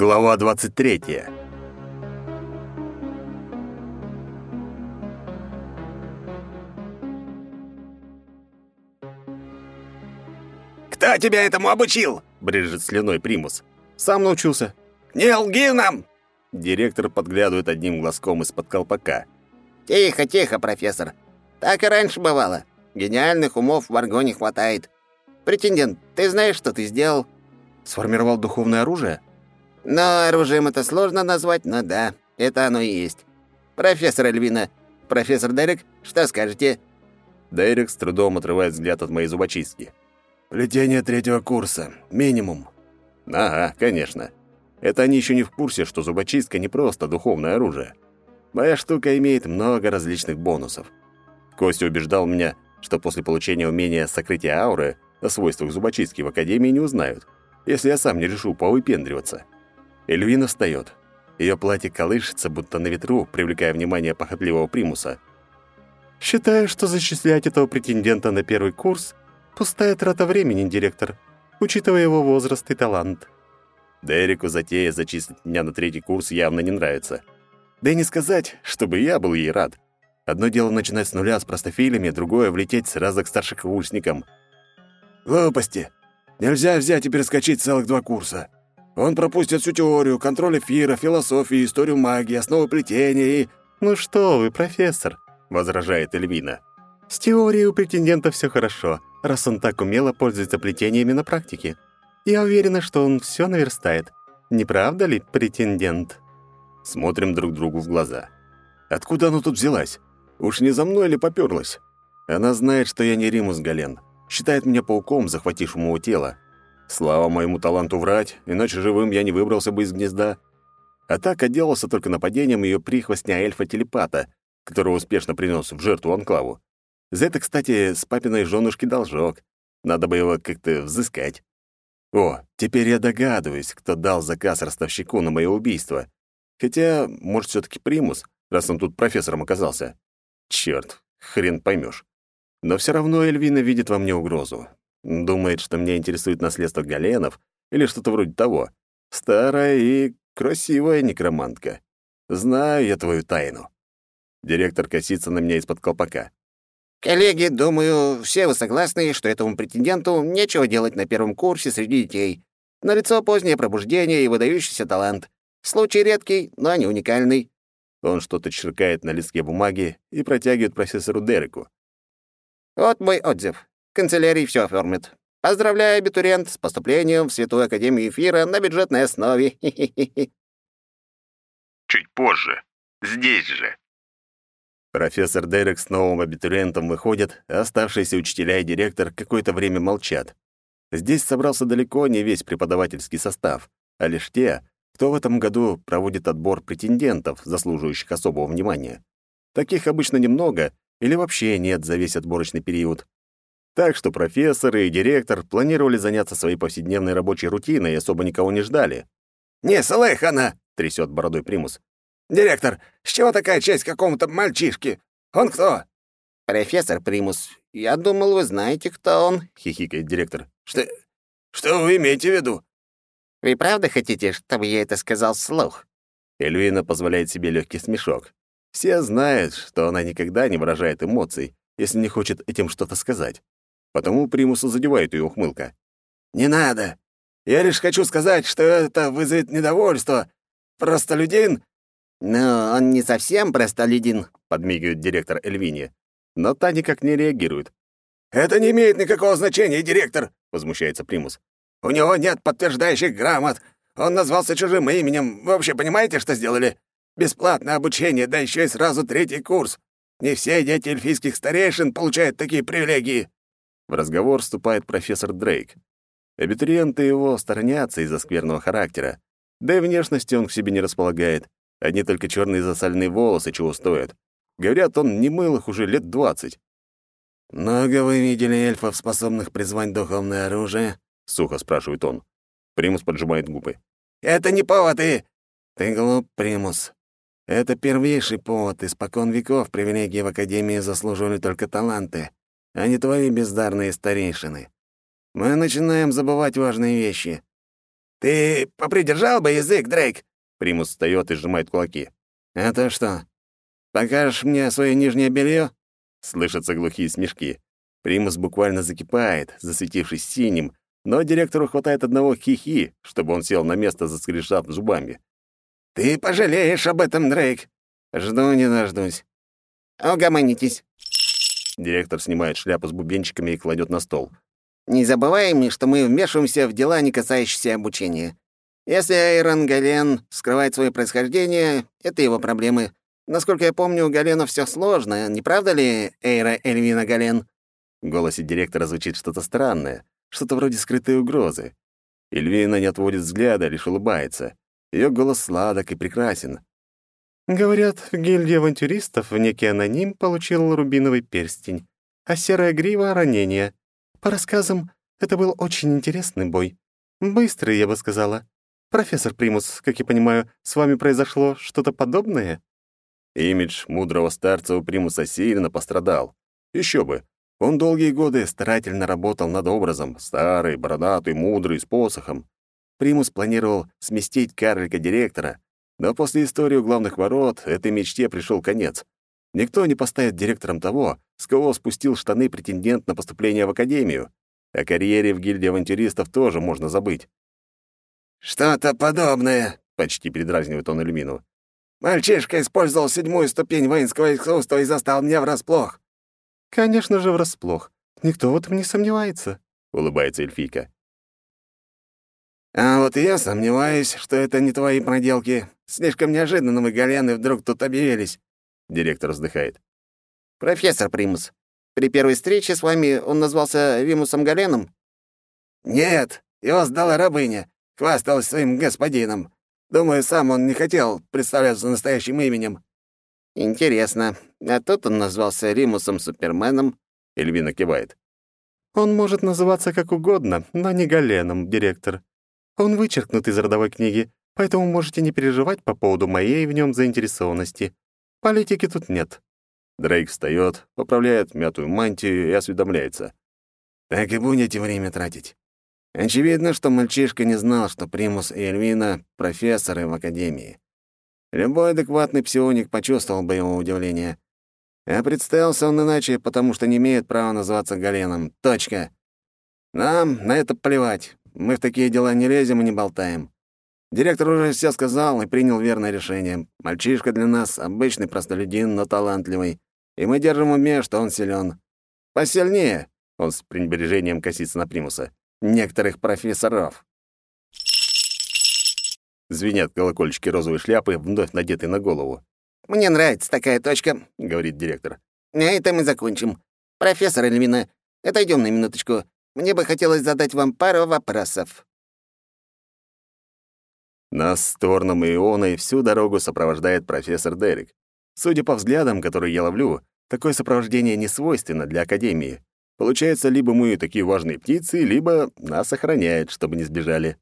Глава 23. «Кто тебя этому обучил?» — брежет слюной примус. «Сам научился». «Не лги нам!» Директор подглядывает одним глазком из-под колпака. «Тихо, тихо, профессор. Так и раньше бывало. Гениальных умов в Аргоне хватает. Претендент, ты знаешь, что ты сделал?» «Сформировал духовное оружие?» «Но оружием это сложно назвать, но да, это оно и есть. Профессор Эльвина, профессор Дерек, что скажете?» Дерек с трудом отрывает взгляд от моей зубочистки. «Плетение третьего курса. Минимум». «Ага, конечно. Это они еще не в курсе, что зубочистка не просто духовное оружие. Моя штука имеет много различных бонусов. Костя убеждал меня, что после получения умения сокрытия ауры о свойствах зубочистки в Академии не узнают, если я сам не решу повыпендриваться. Эльвина встает. Ее платье колышется, будто на ветру, привлекая внимание похотливого примуса. «Считаю, что зачислять этого претендента на первый курс — пустая трата времени, директор, учитывая его возраст и талант». Дереку затея зачислить меня на третий курс явно не нравится. Да и не сказать, чтобы я был ей рад. Одно дело начинать с нуля с простофилями, другое — влететь сразу к старшекурсникам. «Глупости. Нельзя взять и перескочить целых два курса. Он пропустит всю теорию, контроль эфира, философию, историю магии, основы плетения и...» «Ну что вы, профессор», — возражает Эльвина. «С теорией у претендента все хорошо, раз он так умело пользуется плетениями на практике. Я уверена, что он все наверстает. Не правда ли, претендент?» Смотрим друг другу в глаза. «Откуда она тут взялась? Уж не за мной ли попёрлась? Она знает, что я не Римус Гален. Считает меня пауком, захватившим его тело. Слава моему таланту врать, иначе живым я не выбрался бы из гнезда. А так отделался только нападением ее прихвостня эльфа-телепата, которого успешно принес в жертву анклаву. За это, кстати, с папиной женушки должок. Надо бы его как-то взыскать. О, теперь я догадываюсь, кто дал заказ ростовщику на мое убийство. Хотя, может, все таки примус, раз он тут профессором оказался. Черт, хрен поймешь. Но все равно Эльвина видит во мне угрозу. Думает, что меня интересует наследство Галенов или что-то вроде того. Старая и красивая некромантка. Знаю я твою тайну. Директор косится на меня из-под колпака. «Коллеги, думаю, все вы согласны, что этому претенденту нечего делать на первом курсе среди детей. Налицо позднее пробуждение и выдающийся талант. Случай редкий, но не уникальный». Он что-то черкает на листке бумаги и протягивает профессору Дереку. «Вот мой отзыв. Канцелярий все оформит. Поздравляю, абитуриент, с поступлением в Святую Академию Эфира на бюджетной основе. Чуть позже. Здесь же. Профессор Дерек с новым абитуриентом выходит, а оставшиеся учителя и директор какое-то время молчат. Здесь собрался далеко не весь преподавательский состав, а лишь те, кто в этом году проводит отбор претендентов, заслуживающих особого внимания. Таких обычно немного или вообще нет за весь отборочный период. Так что профессоры и директор планировали заняться своей повседневной рабочей рутиной и особо никого не ждали. «Не слых она!» — трясет бородой примус. «Директор, с чего такая честь какому-то мальчишке? Он кто?» «Профессор Примус, я думал, вы знаете, кто он», — хихикает директор. «Что... что вы имеете в виду?» «Вы правда хотите, чтобы я это сказал вслух?» Эльвина позволяет себе легкий смешок. Все знают, что она никогда не выражает эмоций, если не хочет этим что-то сказать. Потому Примусу задевает ее ухмылка. «Не надо. Я лишь хочу сказать, что это вызовет недовольство. Простолюдин «Но он не совсем простолюдин», — подмигивает директор Эльвини. Но та никак не реагирует. «Это не имеет никакого значения, директор», — возмущается Примус. «У него нет подтверждающих грамот. Он назвался чужим именем. Вы вообще понимаете, что сделали? Бесплатное обучение, да еще и сразу третий курс. Не все дети эльфийских старейшин получают такие привилегии». В разговор вступает профессор Дрейк. Абитуриенты его сторонятся из-за скверного характера. Да и внешности он к себе не располагает. Одни только черные засальные волосы чего стоят. Говорят, он не мыл их уже лет двадцать. «Много вы видели эльфов, способных призвать духовное оружие?» — сухо спрашивает он. Примус поджимает губы. «Это не повод и...» «Ты глуп, Примус. Это первейший повод. Испокон веков привилегии в Академии заслуживали только таланты, а не твои бездарные старейшины. Мы начинаем забывать важные вещи. «Ты попридержал бы язык, Дрейк!» Примус встает и сжимает кулаки. «Это что, покажешь мне свое нижнее белье? Слышатся глухие смешки. Примус буквально закипает, засветившись синим, но директору хватает одного хихи, чтобы он сел на место, заскрешав зубами. «Ты пожалеешь об этом, Дрейк!» «Жду не дождусь». «Угомонитесь!» Директор снимает шляпу с бубенчиками и кладет на стол. «Не забываем, что мы вмешиваемся в дела, не касающиеся обучения. Если Айрон Гален скрывает свое происхождение, это его проблемы. Насколько я помню, у Галена все сложно, не правда ли, Эйра Эльвина Гален?» В голосе директора звучит что-то странное, что-то вроде скрытой угрозы. Эльвина не отводит взгляда, лишь улыбается. Ее голос сладок и прекрасен. Говорят, в гильдии авантюристов некий аноним получил рубиновый перстень, а серая грива — ранение. По рассказам, это был очень интересный бой. Быстрый, я бы сказала. Профессор Примус, как я понимаю, с вами произошло что-то подобное? Имидж мудрого старца у Примуса сильно пострадал. Еще бы. Он долгие годы старательно работал над образом, старый, бородатый, мудрый, с посохом. Примус планировал сместить карлика-директора, но после истории у главных ворот этой мечте пришел конец. Никто не поставит директором того, с кого спустил штаны претендент на поступление в академию. О карьере в гильдии авантюристов тоже можно забыть. «Что-то подобное», — почти передразнивает он Иллюмину. «Мальчишка использовал седьмую ступень воинского искусства и застал меня врасплох». «Конечно же, врасплох. Никто в этом не сомневается», — улыбается эльфийка. «А вот я сомневаюсь, что это не твои проделки. Слишком неожиданно мы, Галены, вдруг тут объявились». Директор вздыхает. «Профессор Примус, при первой встрече с вами он назвался Вимусом Галеном?» «Нет, его сдала рабыня хвасталась своим господином. Думаю, сам он не хотел представляться настоящим именем». «Интересно. А тут он назвался Римусом Суперменом?» Эльвина кивает. «Он может называться как угодно, но не Галеном, директор. Он вычеркнут из родовой книги, поэтому можете не переживать по поводу моей в нем заинтересованности. Политики тут нет». Дрейк встает, поправляет мятую мантию и осведомляется. «Так и будете время тратить. Очевидно, что мальчишка не знал, что Примус и Эльвина — профессоры в академии. Любой адекватный псионик почувствовал бы его удивление. А представился он иначе, потому что не имеет права называться Галеном. Точка. Нам на это плевать. Мы в такие дела не лезем и не болтаем. Директор уже все сказал и принял верное решение. Мальчишка для нас — обычный простолюдин, но талантливый. И мы держим в уме, что он силен. Посильнее, — он с пренебрежением косится на Примуса, некоторых профессоров. Звенят колокольчики розовой шляпы, вновь надетые на голову. «Мне нравится такая точка», — говорит директор. «На этом мы закончим. Профессор Эльмина, отойдем на минуточку. Мне бы хотелось задать вам пару вопросов». Нас с Торном и Ионой всю дорогу сопровождает профессор Дерек. Судя по взглядам, которые я ловлю, такое сопровождение не свойственно для Академии. Получается, либо мы такие важные птицы, либо нас охраняют, чтобы не сбежали.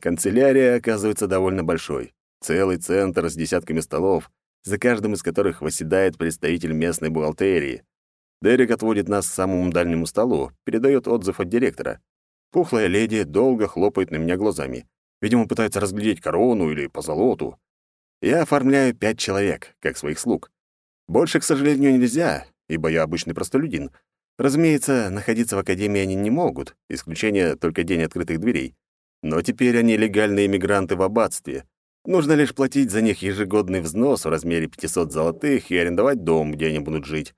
Канцелярия оказывается довольно большой. Целый центр с десятками столов, за каждым из которых восседает представитель местной бухгалтерии. Дерек отводит нас к самому дальнему столу, передает отзыв от директора. Пухлая леди долго хлопает на меня глазами. Видимо, пытается разглядеть корону или позолоту. Я оформляю пять человек, как своих слуг. Больше, к сожалению, нельзя, ибо я обычный простолюдин, Разумеется, находиться в академии они не могут, исключение только день открытых дверей. Но теперь они легальные иммигранты в аббатстве. Нужно лишь платить за них ежегодный взнос в размере 500 золотых и арендовать дом, где они будут жить.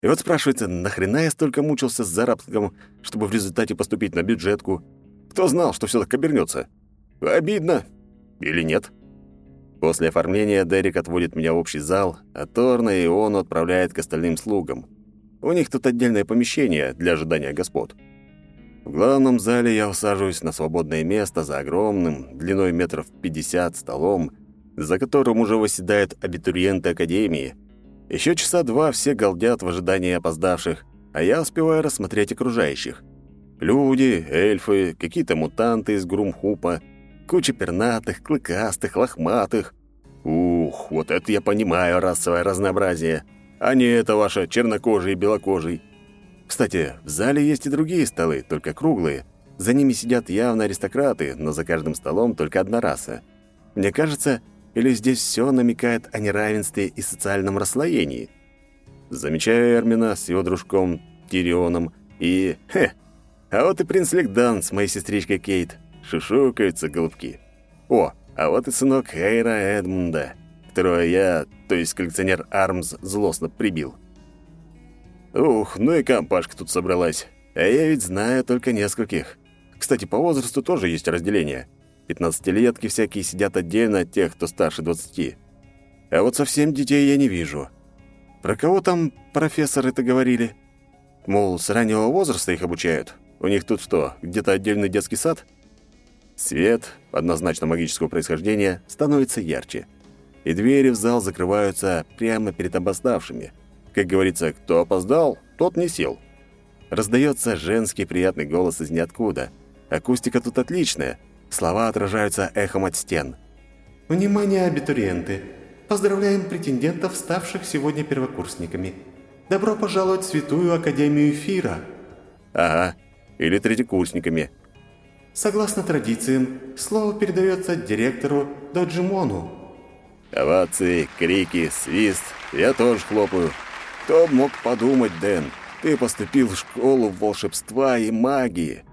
И вот спрашивается, нахрена я столько мучился с заработком, чтобы в результате поступить на бюджетку? Кто знал, что все так обернется? Обидно. Или нет? После оформления Дерек отводит меня в общий зал, а Торна и он отправляет к остальным слугам. У них тут отдельное помещение для ожидания господ. В главном зале я усаживаюсь на свободное место за огромным, длиной метров 50 столом, за которым уже восседают абитуриенты академии. Еще часа два все галдят в ожидании опоздавших, а я успеваю рассмотреть окружающих. Люди, эльфы, какие-то мутанты из Грумхупа, куча пернатых, клыкастых, лохматых. Ух, вот это я понимаю расовое разнообразие а не это ваше чернокожий и белокожий. Кстати, в зале есть и другие столы, только круглые. За ними сидят явно аристократы, но за каждым столом только одна раса. Мне кажется, или здесь все намекает о неравенстве и социальном расслоении. Замечаю Эрмина с его дружком Тирионом и... Хе! А вот и принц Легдан с моей сестричкой Кейт. Шушукаются голубки. О, а вот и сынок Эйра Эдмунда, которого я, то есть коллекционер Армс, злостно прибил. Ух, ну и компашка тут собралась. А я ведь знаю только нескольких. Кстати, по возрасту тоже есть разделение. Пятнадцатилетки всякие сидят отдельно от тех, кто старше двадцати. А вот совсем детей я не вижу. Про кого там профессоры-то говорили? Мол, с раннего возраста их обучают. У них тут что, где-то отдельный детский сад? Свет, однозначно магического происхождения, становится ярче. И двери в зал закрываются прямо перед обоставшими. Как говорится, кто опоздал, тот не сел. Раздается женский приятный голос из ниоткуда. Акустика тут отличная. Слова отражаются эхом от стен. «Внимание, абитуриенты! Поздравляем претендентов, ставших сегодня первокурсниками. Добро пожаловать в Святую Академию Эфира!» «Ага, или третьекурсниками». Согласно традициям, слово передается директору Доджимону. Овации, крики, свист. Я тоже хлопаю. Кто мог подумать, Дэн? Ты поступил в школу волшебства и магии.